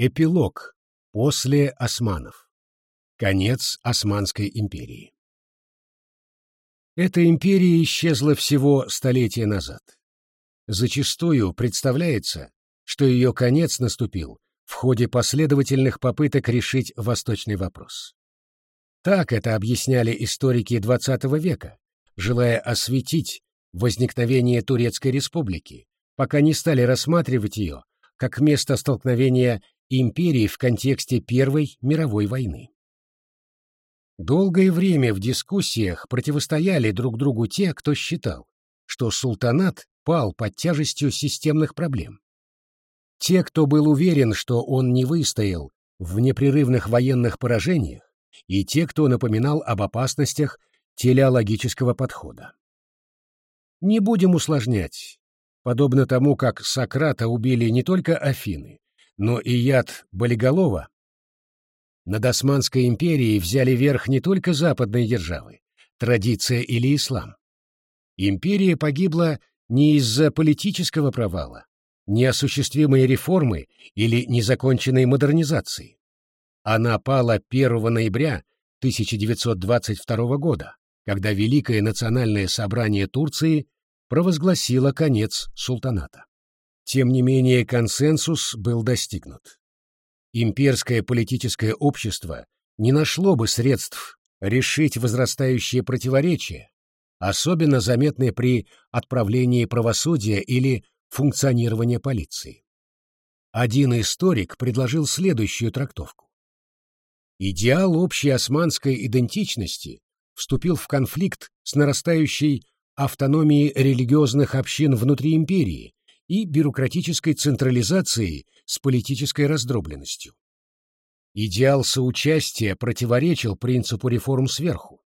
Эпилог. После османов. Конец Османской империи. Эта империя исчезла всего столетия назад. Зачастую представляется, что ее конец наступил в ходе последовательных попыток решить восточный вопрос. Так это объясняли историки XX века, желая осветить возникновение Турецкой республики, пока не стали рассматривать ее как место столкновения империи в контексте Первой мировой войны. Долгое время в дискуссиях противостояли друг другу те, кто считал, что султанат пал под тяжестью системных проблем. Те, кто был уверен, что он не выстоял в непрерывных военных поражениях, и те, кто напоминал об опасностях телеологического подхода. Не будем усложнять. Подобно тому, как Сократа убили не только Афины, но и яд болиголова над Османской империей взяли верх не только западные державы, традиция или ислам. Империя погибла не из-за политического провала, неосуществимой реформы или незаконченной модернизации. Она пала 1 ноября 1922 года, когда Великое национальное собрание Турции провозгласило конец султаната. Тем не менее, консенсус был достигнут. Имперское политическое общество не нашло бы средств решить возрастающие противоречия, особенно заметные при отправлении правосудия или функционировании полиции. Один историк предложил следующую трактовку. Идеал общей османской идентичности вступил в конфликт с нарастающей автономией религиозных общин внутри империи и бюрократической централизацией с политической раздробленностью. Идеал соучастия противоречил принципу реформ сверху.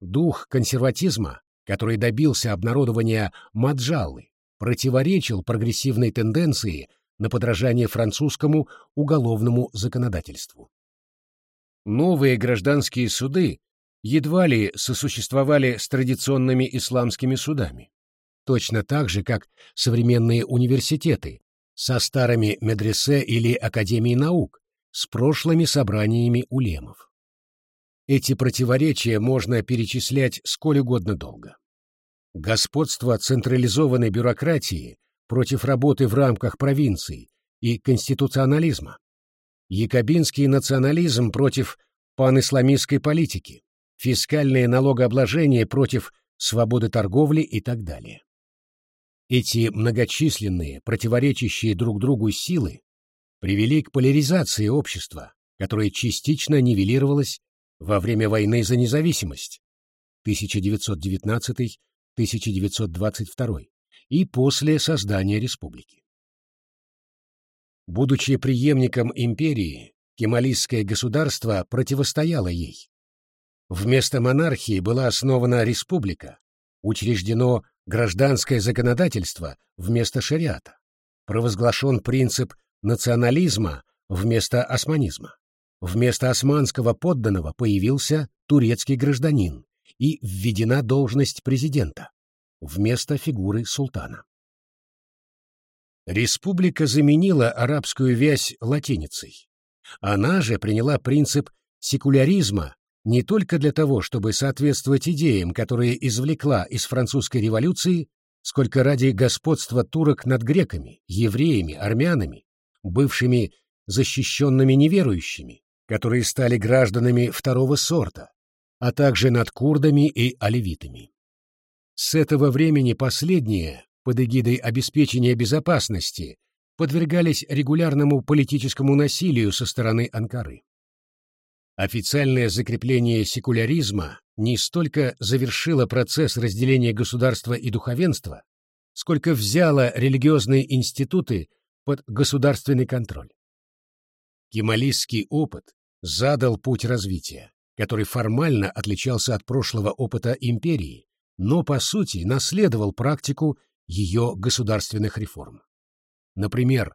Дух консерватизма, который добился обнародования Маджаллы, противоречил прогрессивной тенденции на подражание французскому уголовному законодательству. Новые гражданские суды едва ли сосуществовали с традиционными исламскими судами точно так же, как современные университеты со старыми медресе или академией наук, с прошлыми собраниями улемов. Эти противоречия можно перечислять сколь угодно долго. Господство централизованной бюрократии против работы в рамках провинций и конституционализма. Якобинский национализм против панисламистской политики, фискальное налогообложение против свободы торговли и так далее. Эти многочисленные, противоречащие друг другу силы привели к поляризации общества, которая частично нивелировалась во время войны за независимость 1919-1922 и после создания республики. Будучи преемником империи, кемалистское государство противостояло ей. Вместо монархии была основана республика, учреждено гражданское законодательство вместо шариата, провозглашен принцип национализма вместо османизма. Вместо османского подданного появился турецкий гражданин и введена должность президента вместо фигуры султана. Республика заменила арабскую вязь латиницей. Она же приняла принцип секуляризма не только для того, чтобы соответствовать идеям, которые извлекла из французской революции, сколько ради господства турок над греками, евреями, армянами, бывшими защищенными неверующими, которые стали гражданами второго сорта, а также над курдами и оливитами. С этого времени последние, под эгидой обеспечения безопасности, подвергались регулярному политическому насилию со стороны Анкары. Официальное закрепление секуляризма не столько завершило процесс разделения государства и духовенства, сколько взяло религиозные институты под государственный контроль. Кемалистский опыт задал путь развития, который формально отличался от прошлого опыта империи, но по сути наследовал практику ее государственных реформ. Например,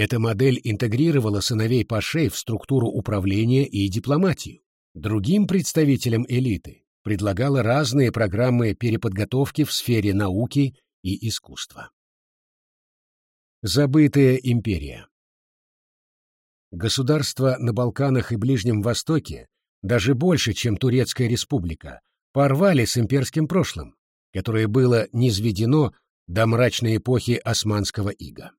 эта модель интегрировала сыновей пашей в структуру управления и дипломатию. Другим представителям элиты предлагала разные программы переподготовки в сфере науки и искусства. Забытая империя Государства на Балканах и Ближнем Востоке, даже больше, чем Турецкая республика, порвали с имперским прошлым, которое было низведено до мрачной эпохи османского ига.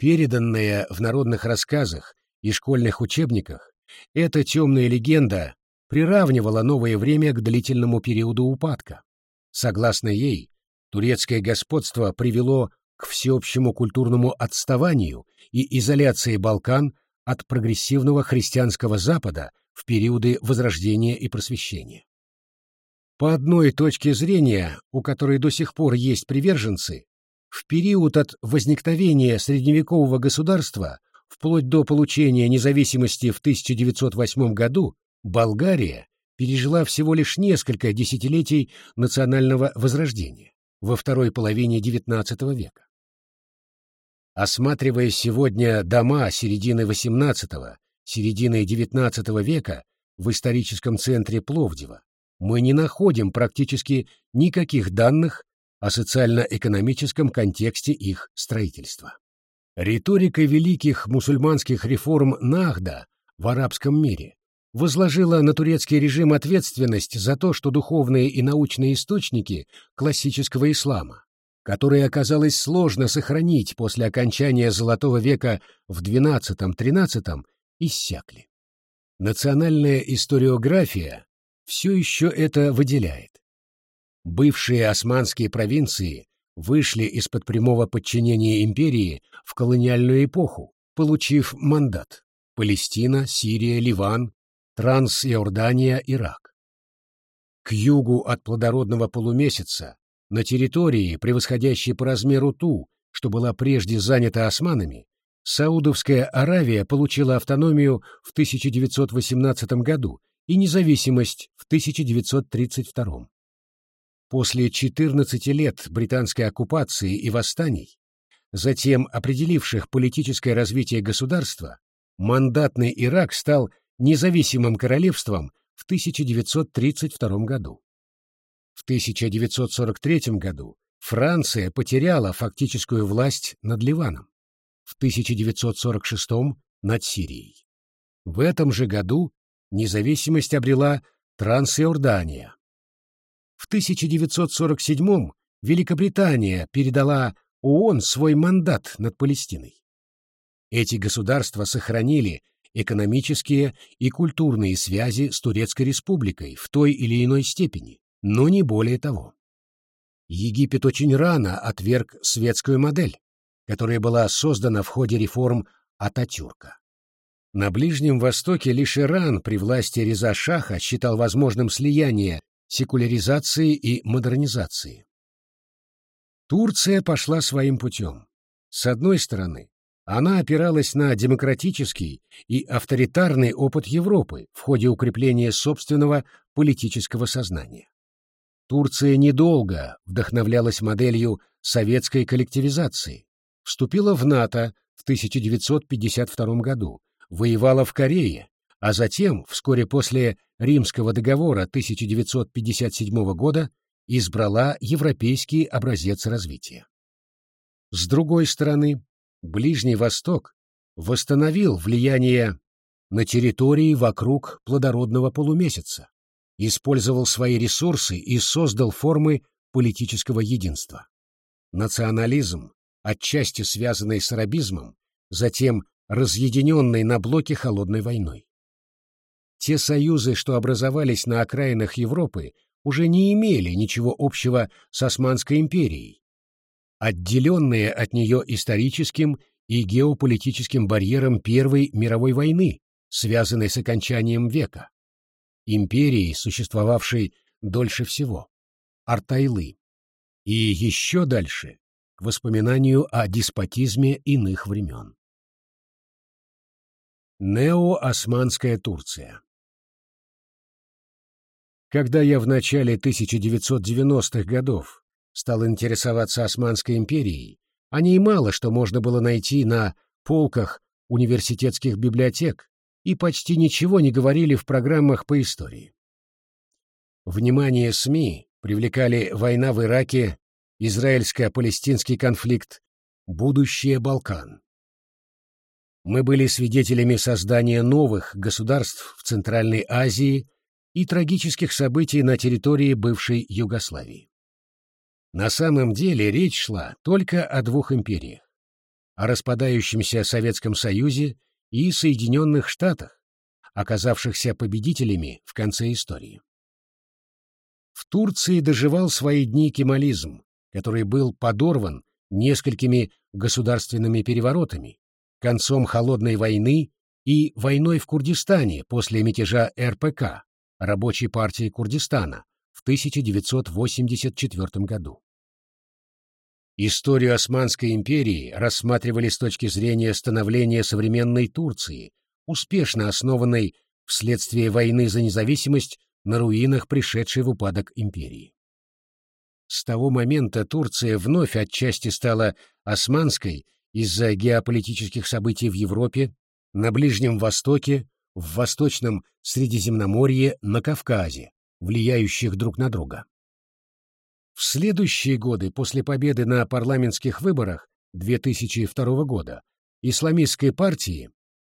Переданная в народных рассказах и школьных учебниках, эта темная легенда приравнивала новое время к длительному периоду упадка. Согласно ей, турецкое господство привело к всеобщему культурному отставанию и изоляции Балкан от прогрессивного христианского Запада в периоды Возрождения и Просвещения. По одной точке зрения, у которой до сих пор есть приверженцы, в период от возникновения средневекового государства вплоть до получения независимости в 1908 году Болгария пережила всего лишь несколько десятилетий национального возрождения во второй половине XIX века. Осматривая сегодня дома середины XVIII, середины XIX века в историческом центре Пловдива, мы не находим практически никаких данных о социально-экономическом контексте их строительства. Риторика великих мусульманских реформ Нахда в арабском мире возложила на турецкий режим ответственность за то, что духовные и научные источники классического ислама, которые оказалось сложно сохранить после окончания Золотого века в XII-XIII, иссякли. Национальная историография все еще это выделяет. Бывшие османские провинции вышли из-под прямого подчинения империи в колониальную эпоху, получив мандат – Палестина, Сирия, Ливан, Трансиордания, Ирак. К югу от плодородного полумесяца, на территории, превосходящей по размеру ту, что была прежде занята османами, Саудовская Аравия получила автономию в 1918 году и независимость в 1932. После 14 лет британской оккупации и восстаний, затем определивших политическое развитие государства, мандатный Ирак стал независимым королевством в 1932 году. В 1943 году Франция потеряла фактическую власть над Ливаном, в 1946 над Сирией. В этом же году независимость обрела Трансиордания. В 1947 Великобритания передала ООН свой мандат над Палестиной. Эти государства сохранили экономические и культурные связи с Турецкой республикой в той или иной степени, но не более того. Египет очень рано отверг светскую модель, которая была создана в ходе реформ Ататюрка. На Ближнем Востоке лишь Иран при власти Реза Шаха считал возможным слияние секуляризации и модернизации. Турция пошла своим путем. С одной стороны, она опиралась на демократический и авторитарный опыт Европы в ходе укрепления собственного политического сознания. Турция недолго вдохновлялась моделью советской коллективизации, вступила в НАТО в 1952 году, воевала в Корее, а затем, вскоре после Римского договора 1957 года, избрала европейский образец развития. С другой стороны, Ближний Восток восстановил влияние на территории вокруг плодородного полумесяца, использовал свои ресурсы и создал формы политического единства. Национализм, отчасти связанный с арабизмом, затем разъединенный на блоке холодной войной. Те союзы, что образовались на окраинах Европы, уже не имели ничего общего с Османской империей, отделенные от нее историческим и геополитическим барьером Первой мировой войны, связанной с окончанием века, империей, существовавшей дольше всего, Артайлы, и еще дальше, к воспоминанию о деспотизме иных времен. Нео-Османская Турция Когда я в начале 1990-х годов стал интересоваться Османской империей, о ней мало что можно было найти на полках университетских библиотек и почти ничего не говорили в программах по истории. Внимание СМИ привлекали война в Ираке, израильско-палестинский конфликт, будущее Балкан. Мы были свидетелями создания новых государств в Центральной Азии и трагических событий на территории бывшей Югославии. На самом деле речь шла только о двух империях – о распадающемся Советском Союзе и Соединенных Штатах, оказавшихся победителями в конце истории. В Турции доживал свои дни кемализм, который был подорван несколькими государственными переворотами, концом Холодной войны и войной в Курдистане после мятежа РПК, Рабочей партии Курдистана, в 1984 году. Историю Османской империи рассматривали с точки зрения становления современной Турции, успешно основанной вследствие войны за независимость на руинах пришедшей в упадок империи. С того момента Турция вновь отчасти стала османской из-за геополитических событий в Европе, на Ближнем Востоке, в Восточном Средиземноморье, на Кавказе, влияющих друг на друга. В следующие годы после победы на парламентских выборах 2002 года исламистской партии,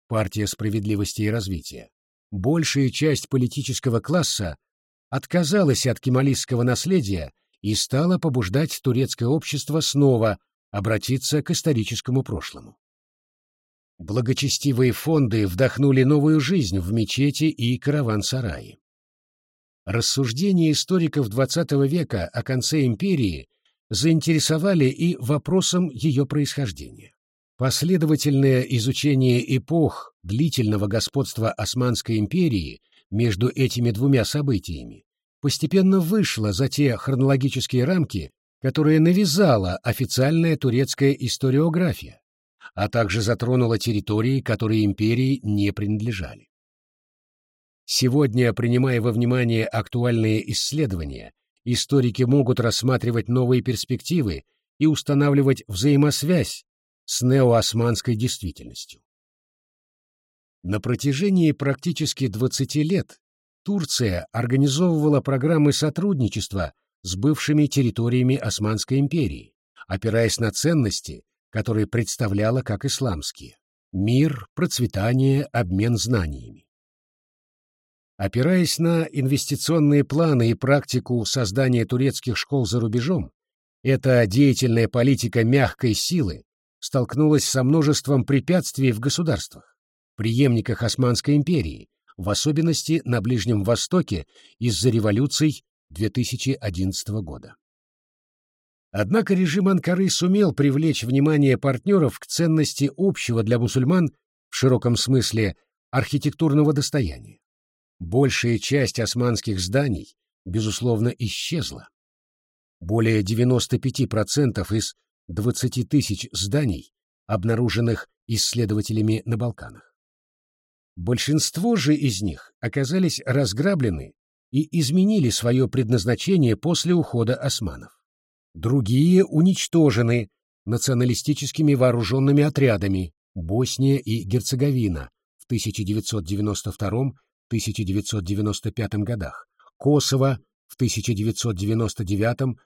партия справедливости и развития, большая часть политического класса отказалась от кемалистского наследия и стала побуждать турецкое общество снова обратиться к историческому прошлому. Благочестивые фонды вдохнули новую жизнь в мечети и караван-сараи. Рассуждения историков XX века о конце империи заинтересовали и вопросом ее происхождения. Последовательное изучение эпох длительного господства Османской империи между этими двумя событиями постепенно вышло за те хронологические рамки, которые навязала официальная турецкая историография, а также затронула территории, которые империи не принадлежали. Сегодня, принимая во внимание актуальные исследования, историки могут рассматривать новые перспективы и устанавливать взаимосвязь с неоосманской действительностью. На протяжении практически 20 лет Турция организовывала программы сотрудничества с бывшими территориями Османской империи, опираясь на ценности, которые представляла как исламские – мир, процветание, обмен знаниями. Опираясь на инвестиционные планы и практику создания турецких школ за рубежом, эта деятельная политика мягкой силы столкнулась со множеством препятствий в государствах, преемниках Османской империи, в особенности на Ближнем Востоке из-за революций 2011 года. Однако режим Анкары сумел привлечь внимание партнеров к ценности общего для мусульман в широком смысле архитектурного достояния большая часть османских зданий, безусловно, исчезла. Более 95% из 20 тысяч зданий, обнаруженных исследователями на Балканах. Большинство же из них оказались разграблены и изменили свое предназначение после ухода османов. Другие уничтожены националистическими вооруженными отрядами Босния и Герцеговина в 1992 1995 годах, Косово в 1999-2000.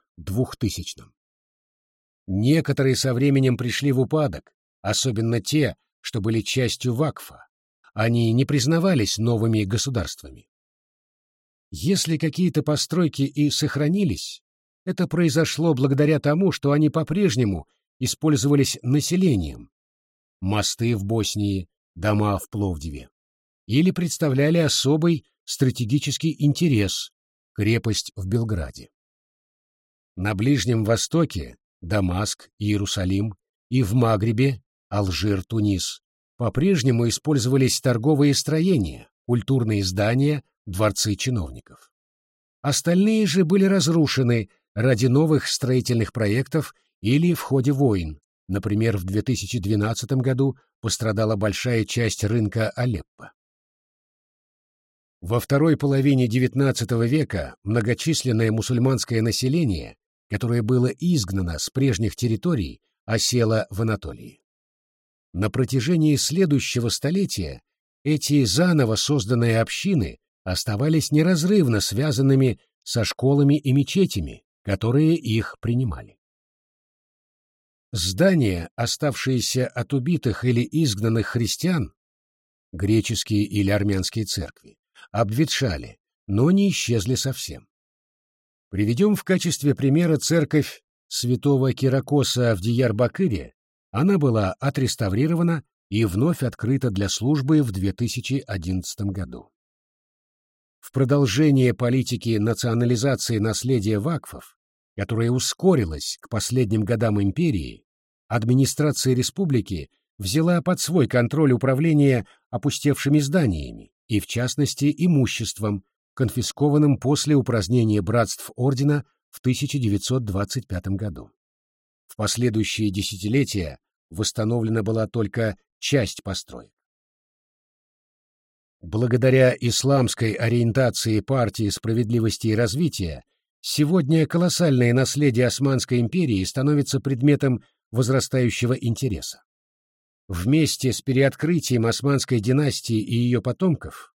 Некоторые со временем пришли в упадок, особенно те, что были частью ВАКФа. Они не признавались новыми государствами. Если какие-то постройки и сохранились, это произошло благодаря тому, что они по-прежнему использовались населением. Мосты в Боснии, дома в Пловдиве или представляли особый стратегический интерес – крепость в Белграде. На Ближнем Востоке – Дамаск, Иерусалим, и в Магрибе – Алжир, Тунис – по-прежнему использовались торговые строения, культурные здания, дворцы чиновников. Остальные же были разрушены ради новых строительных проектов или в ходе войн. Например, в 2012 году пострадала большая часть рынка Алеппо. Во второй половине XIX века многочисленное мусульманское население, которое было изгнано с прежних территорий, осело в Анатолии. На протяжении следующего столетия эти заново созданные общины оставались неразрывно связанными со школами и мечетями, которые их принимали. Здания, оставшиеся от убитых или изгнанных христиан, греческие или армянские церкви, обветшали, но не исчезли совсем. Приведем в качестве примера церковь святого Киракоса в Дияр-Бакыре. Она была отреставрирована и вновь открыта для службы в 2011 году. В продолжение политики национализации наследия вакфов, которая ускорилась к последним годам империи, администрация республики взяла под свой контроль управление опустевшими зданиями и, в частности, имуществом, конфискованным после упразднения братств ордена в 1925 году. В последующие десятилетия восстановлена была только часть построек. Благодаря исламской ориентации партии справедливости и развития сегодня колоссальное наследие Османской империи становится предметом возрастающего интереса. Вместе с переоткрытием Османской династии и ее потомков,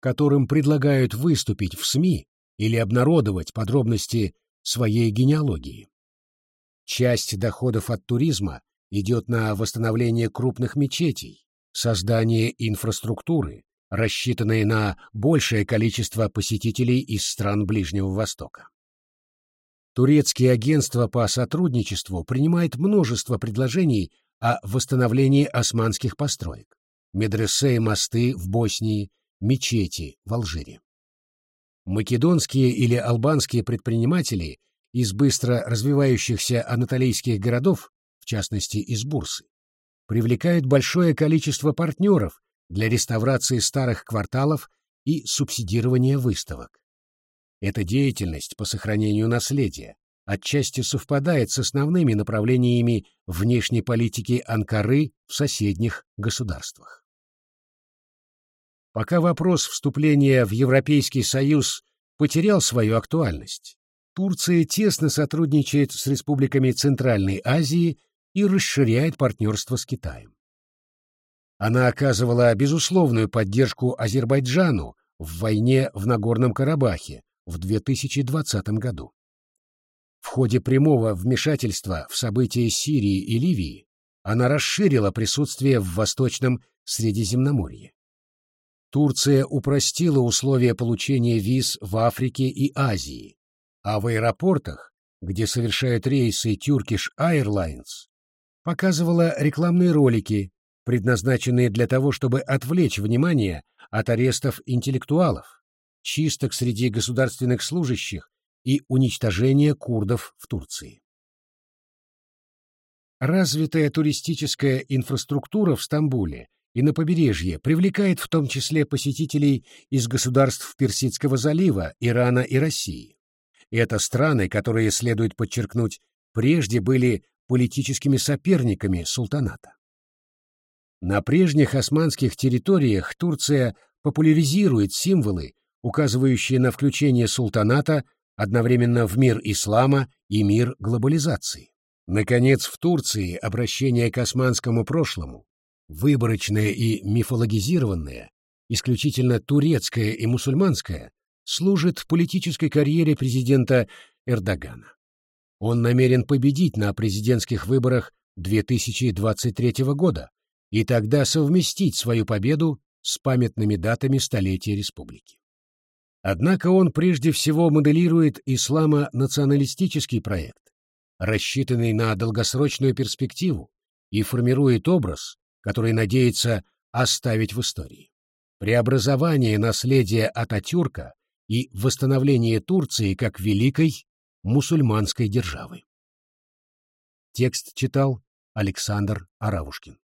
которым предлагают выступить в СМИ или обнародовать подробности своей генеалогии. Часть доходов от туризма идет на восстановление крупных мечетей, создание инфраструктуры, рассчитанные на большее количество посетителей из стран Ближнего Востока. Турецкие агентства по сотрудничеству принимают множество предложений о восстановлении османских построек, медресе и мосты в Боснии, мечети в Алжире. Македонские или албанские предприниматели из быстро развивающихся анатолийских городов, в частности из Бурсы, привлекают большое количество партнеров для реставрации старых кварталов и субсидирования выставок. Эта деятельность по сохранению наследия отчасти совпадает с основными направлениями внешней политики Анкары в соседних государствах. Пока вопрос вступления в Европейский Союз потерял свою актуальность, Турция тесно сотрудничает с республиками Центральной Азии и расширяет партнерство с Китаем. Она оказывала безусловную поддержку Азербайджану в войне в Нагорном Карабахе в 2020 году. В ходе прямого вмешательства в события Сирии и Ливии она расширила присутствие в Восточном Средиземноморье. Турция упростила условия получения виз в Африке и Азии, а в аэропортах, где совершают рейсы Turkish Airlines, показывала рекламные ролики, предназначенные для того, чтобы отвлечь внимание от арестов интеллектуалов, чисток среди государственных служащих и уничтожения курдов в Турции. Развитая туристическая инфраструктура в Стамбуле и на побережье привлекает в том числе посетителей из государств Персидского залива, Ирана и России. Это страны, которые, следует подчеркнуть, прежде были политическими соперниками султаната. На прежних османских территориях Турция популяризирует символы, указывающие на включение султаната одновременно в мир ислама и мир глобализации. Наконец, в Турции обращение к османскому прошлому, выборочное и мифологизированное, исключительно турецкое и мусульманское, служит в политической карьере президента Эрдогана. Он намерен победить на президентских выборах 2023 года, и тогда совместить свою победу с памятными датами столетия республики. Однако он прежде всего моделирует исламо-националистический проект, рассчитанный на долгосрочную перспективу, и формирует образ, который надеется оставить в истории. Преобразование наследия Ататюрка и восстановление Турции как великой мусульманской державы. Текст читал Александр Аравушкин.